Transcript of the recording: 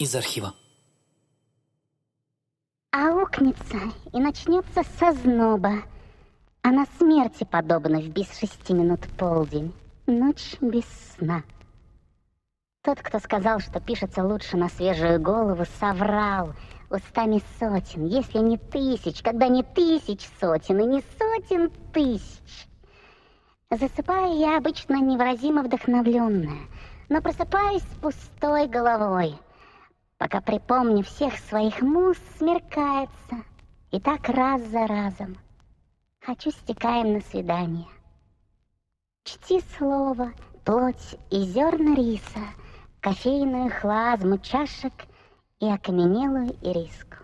из архива. Аукнется и начнется со зноба. А на смерти подобно в без шести минут полдень. Ночь без сна. Тот, кто сказал, что пишется лучше на свежую голову, соврал устами сотен, если не тысяч, когда не тысяч сотен и не сотен тысяч. Засыпаю я обычно невыразимо вдохновленная, но просыпаюсь с пустой головой. Пока припомню всех своих муз, смеркается. И так раз за разом. Хочу стекаем на свидание. Чти слово, плоть и зерна риса, кофейную хлазму чашек и окаменелую ириску.